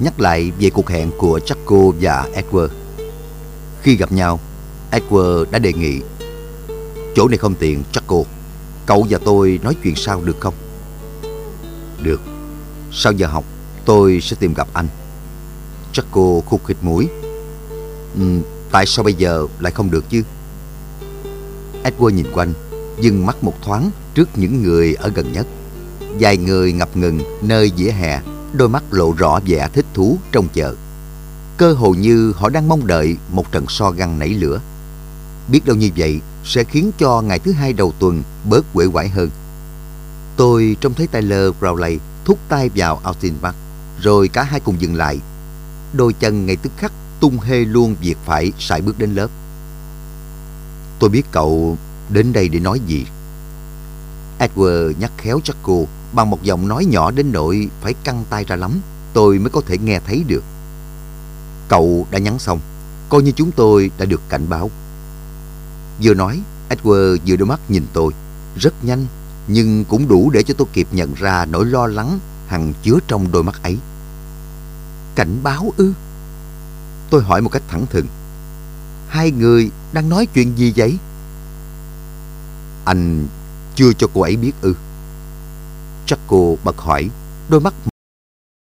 nhắc lại về cuộc hẹn của Jaco và Edward. Khi gặp nhau, Edward đã đề nghị Chỗ này không tiện, Jaco. Cậu và tôi nói chuyện sau được không? Được. Sau giờ học, tôi sẽ tìm gặp anh. Jaco khục khịt mũi. Ừ, tại sao bây giờ lại không được chứ? Edward nhìn quanh, dừng mắt một thoáng trước những người ở gần nhất. Vài người ngập ngừng nơi vỉa hè, đôi mắt lộ rõ vẻ thích thú trong chợ. Cơ hồ như họ đang mong đợi một trận so găng nảy lửa. Biết đâu như vậy sẽ khiến cho ngày thứ hai đầu tuần bớt quể quải hơn. Tôi trông thấy Tyler Crowley thúc tay vào Austin Park, rồi cả hai cùng dừng lại. Đôi chân ngay tức khắc tung hê luôn việc phải sải bước đến lớp. Tôi biết cậu đến đây để nói gì. Edward nhắc khéo chắc cô bằng một giọng nói nhỏ đến nỗi phải căng tay ra lắm, tôi mới có thể nghe thấy được. Cậu đã nhắn xong, coi như chúng tôi đã được cảnh báo. Vừa nói, Edward vừa đôi mắt nhìn tôi, rất nhanh, nhưng cũng đủ để cho tôi kịp nhận ra nỗi lo lắng hằng chứa trong đôi mắt ấy. Cảnh báo ư? Tôi hỏi một cách thẳng thừng. Hai người đang nói chuyện gì vậy? Anh chưa cho cô ấy biết ư? Chắc cô bật hỏi, đôi mắt